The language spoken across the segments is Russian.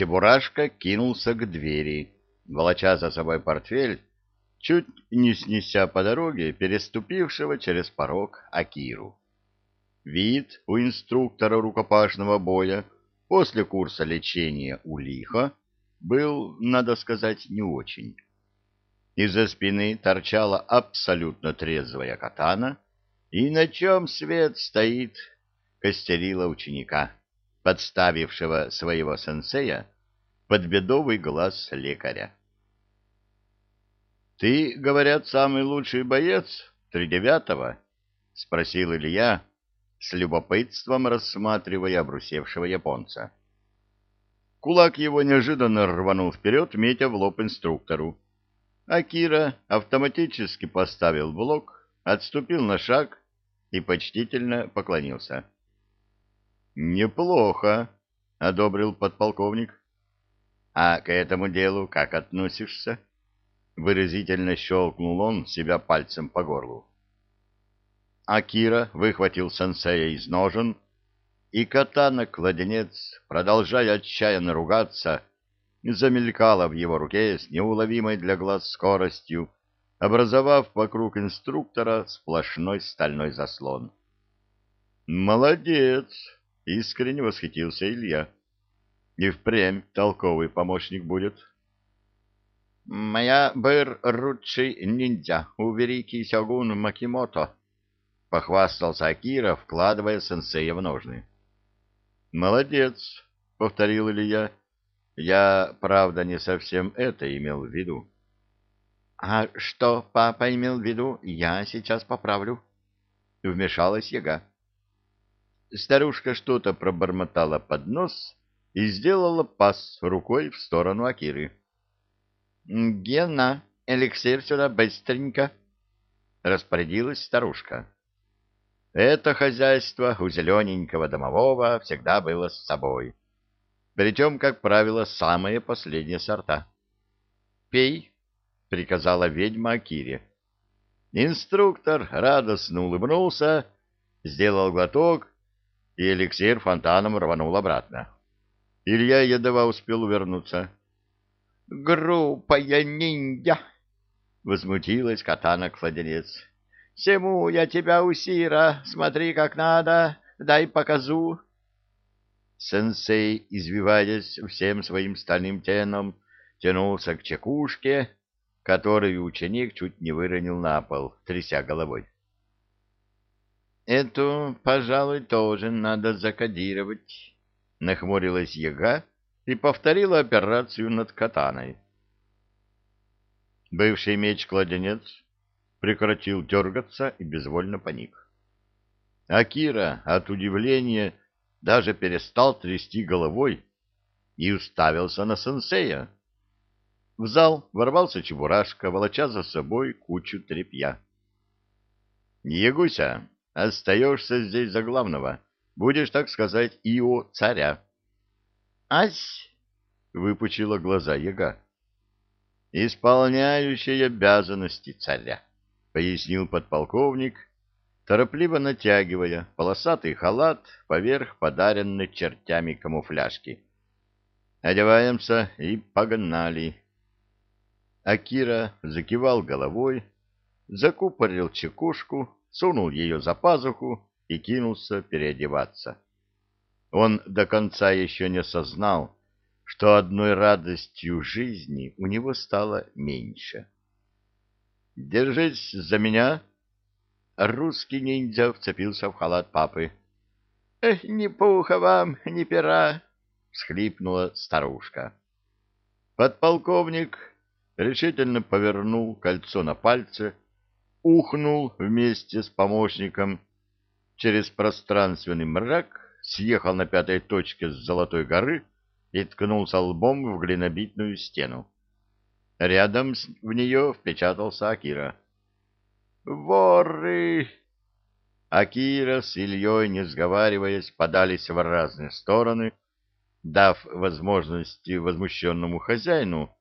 Чебурашка кинулся к двери, волоча за собой портфель, чуть не снеся по дороге переступившего через порог Акиру. Вид у инструктора рукопашного боя после курса лечения у лиха был, надо сказать, не очень. Из-за спины торчала абсолютно трезвая катана, и на чем свет стоит, костерила ученика, подставившего своего сенсея под бедовый глаз лекаря. «Ты, говорят, самый лучший боец тридевятого?» — спросил Илья, с любопытством рассматривая обрусевшего японца. Кулак его неожиданно рванул вперед, метя в лоб инструктору. Акира автоматически поставил блок, отступил на шаг и почтительно поклонился. «Неплохо», — одобрил подполковник. «А к этому делу как относишься?» Выразительно щелкнул он себя пальцем по горлу. Акира выхватил сенсея из ножен, и катана-кладенец, продолжая отчаянно ругаться, замелькала в его руке с неуловимой для глаз скоростью, образовав вокруг инструктора сплошной стальной заслон. «Молодец!» — искренне восхитился Илья. «И впрямь толковый помощник будет». «Моя быр ручший ниндзя у великий сёгун Макимото», — похвастался Акира, вкладывая сенсея в ножны. «Молодец», — повторил Илья. «Я, правда, не совсем это имел в виду». «А что папа имел в виду, я сейчас поправлю», — вмешалась яга. Старушка что-то пробормотала под нос и сделала пас рукой в сторону Акиры. Гена, эликсир сюда быстренько, — распорядилась старушка. Это хозяйство у зелененького домового всегда было с собой. Причем, как правило, самые последние сорта. «Пей», — приказала ведьма Акире. Инструктор радостно улыбнулся, сделал глоток, и эликсир фонтаном рванул обратно. Илья едва успел увернуться. — Группая ниндзя! — возмутилась катана-кладенец. — Всему я тебя, Усира, смотри как надо, дай показу. Сенсей, извиваясь всем своим стальным теном, тянулся к чекушке, которую ученик чуть не выронил на пол, тряся головой. — Эту, пожалуй, тоже надо закодировать, — нахмурилась яга, и повторила операцию над катаной. Бывший меч-кладенец прекратил дергаться и безвольно паник. Акира от удивления даже перестал трясти головой и уставился на сенсея. В зал ворвался чебурашка, волоча за собой кучу тряпья. — Ягуся, остаешься здесь за главного. Будешь, так сказать, ио царя. Ась! — выпучила глаза яга. — Исполняющий обязанности царя, — пояснил подполковник, торопливо натягивая полосатый халат поверх подаренной чертями камуфляжки. — Одеваемся и погнали. Акира закивал головой, закупорил чекушку, сунул ее за пазуху и кинулся переодеваться. Он до конца еще не осознал, что одной радостью жизни у него стало меньше. «Держись за меня!» Русский ниндзя вцепился в халат папы. «Эх, ни пуха вам, ни пера!» — всхлипнула старушка. Подполковник решительно повернул кольцо на пальце, ухнул вместе с помощником через пространственный мрак съехал на пятой точке с Золотой горы и ткнулся лбом в глинобитную стену. Рядом в нее впечатался Акира. «Воры!» Акира с Ильей, не сговариваясь, подались в разные стороны, дав возможности возмущенному хозяину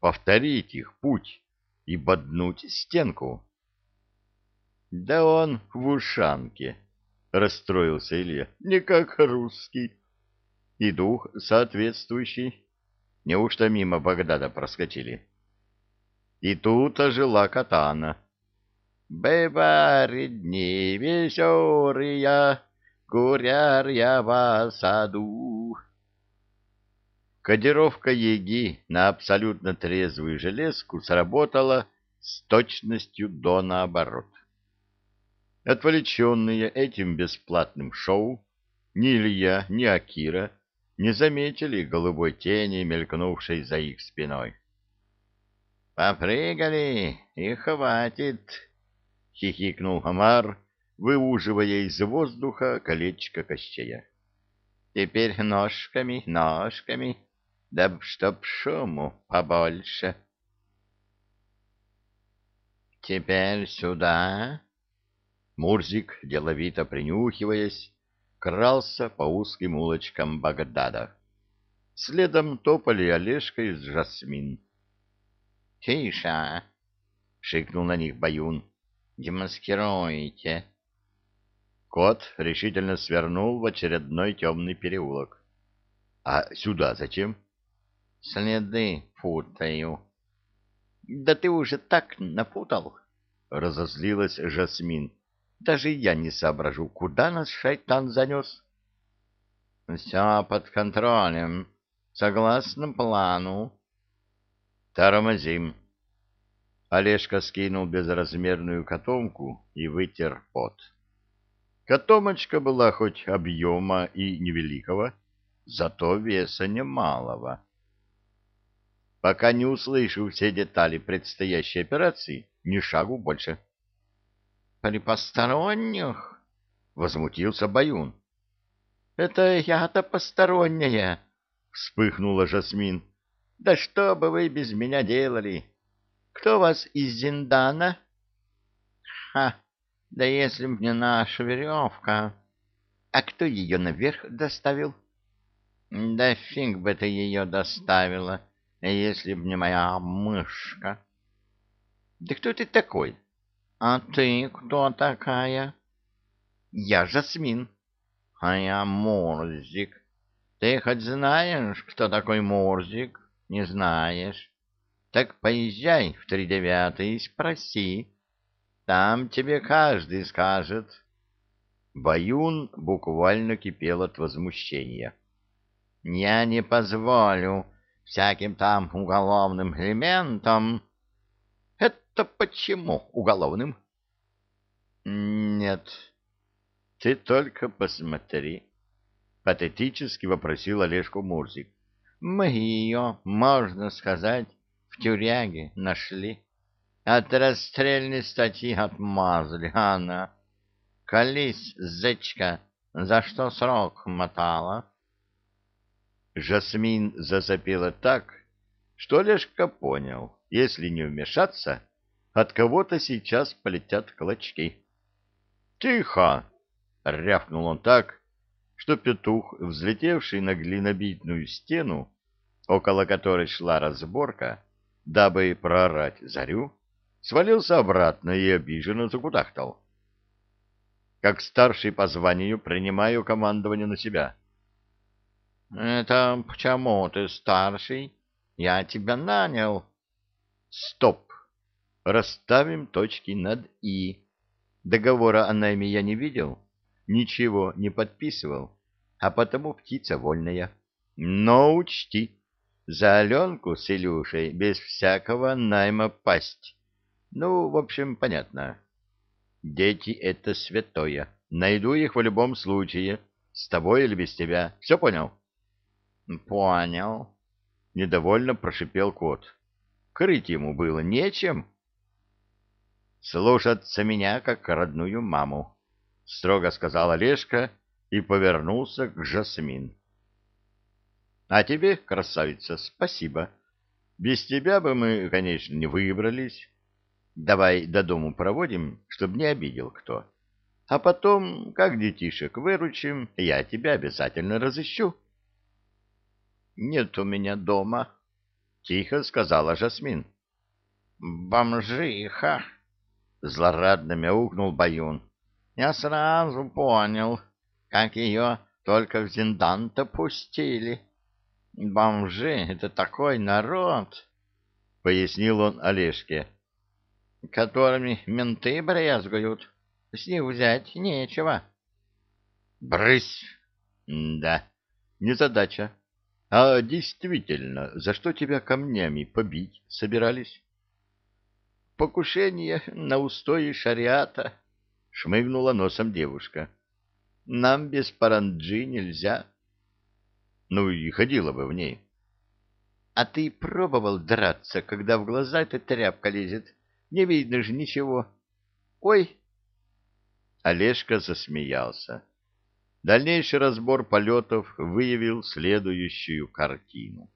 повторить их путь и боднуть стенку. Да он в ушанке расстроился Илья. Не как русский. И дух соответствующий. Неужто мимо Багдада проскочили? И тут ожила катана. «Бывари дни веселые, я в саду». Кодировка еги на абсолютно трезвую железку сработала с точностью до наоборот. Отвлеченные этим бесплатным шоу, ни Илья, ни Акира не заметили голубой тени, мелькнувшей за их спиной. «Попрыгали, и хватит!» — хихикнул Хамар, выуживая из воздуха колечко кощея. «Теперь ножками, ножками, да чтоб шуму побольше». «Теперь сюда!» Мурзик, деловито принюхиваясь, крался по узким улочкам Багдада. Следом топали Олежка и Жасмин. — Тише! — шикнул на них Баюн. — Демаскируйте. Кот решительно свернул в очередной темный переулок. — А сюда зачем? — Следы путаю. — Да ты уже так напутал! — разозлилась Жасмин. Даже я не соображу, куда нас шайтан занес. — Все под контролем, согласно плану. — Тормозим. Олежка скинул безразмерную котомку и вытер пот. Котомочка была хоть объема и невеликого, зато веса немалого. Пока не услышу все детали предстоящей операции, ни шагу больше. — при посторонних? — возмутился Баюн. — Это я-то посторонняя, — вспыхнула Жасмин. — Да что бы вы без меня делали? Кто вас из Зиндана? — Ха, да если б не наша веревка. А кто ее наверх доставил? — Да фиг бы ты ее доставила, если б не моя мышка. — Да кто ты такой? —— А ты кто такая? — Я Жасмин. — А я Морзик. Ты хоть знаешь, кто такой Морзик? Не знаешь. Так поезжай в тридевятый и спроси. Там тебе каждый скажет. Баюн буквально кипел от возмущения. — Я не позволю всяким там уголовным элементам это почему уголовным? Нет. Ты только посмотри. Патетически вопросил Олежку Мурзик. Мы ее, можно сказать, в тюряге нашли. От расстрельной статьи отмазали, она. Колись, зечка, за что срок мотала? Жасмин засопела так, что Олежка понял, если не вмешаться, от кого-то сейчас полетят клочки. «Тихо!» — рявкнул он так, что петух, взлетевший на глинобитную стену, около которой шла разборка, дабы проорать зарю, свалился обратно и обиженно закудахтал. Как старший по званию принимаю командование на себя. — Это почему ты старший? Я тебя нанял. — Стоп! Расставим точки над «и». Договора о найме я не видел, ничего не подписывал, а потому птица вольная. Но учти, за Аленку с Илюшей без всякого найма пасть. Ну, в общем, понятно. Дети — это святое. Найду их в любом случае, с тобой или без тебя. Все понял? — Понял. Недовольно прошипел кот. Крыть ему было нечем. — слушаться меня как родную маму, — строго сказал Олежка и повернулся к Жасмин. — А тебе, красавица, спасибо. Без тебя бы мы, конечно, не выбрались. Давай до дому проводим, чтобы не обидел кто. А потом, как детишек выручим, я тебя обязательно разыщу. — Нет у меня дома, — тихо сказала Жасмин. — Бомжиха! Злорадно мяукнул Баюн. Я сразу понял, как ее только в зиндан-то пустили. Бомжи — это такой народ, — пояснил он Олежке, — которыми менты брезгуют. С них взять нечего. — Брысь! Да, незадача. А действительно, за что тебя камнями побить собирались? — Покушение на устои шариата, — шмыгнула носом девушка. — Нам без паранджи нельзя. — Ну и ходила бы в ней. — А ты пробовал драться, когда в глаза эта тряпка лезет? Не видно же ничего. Ой! Олежка засмеялся. Дальнейший разбор полетов выявил следующую картину.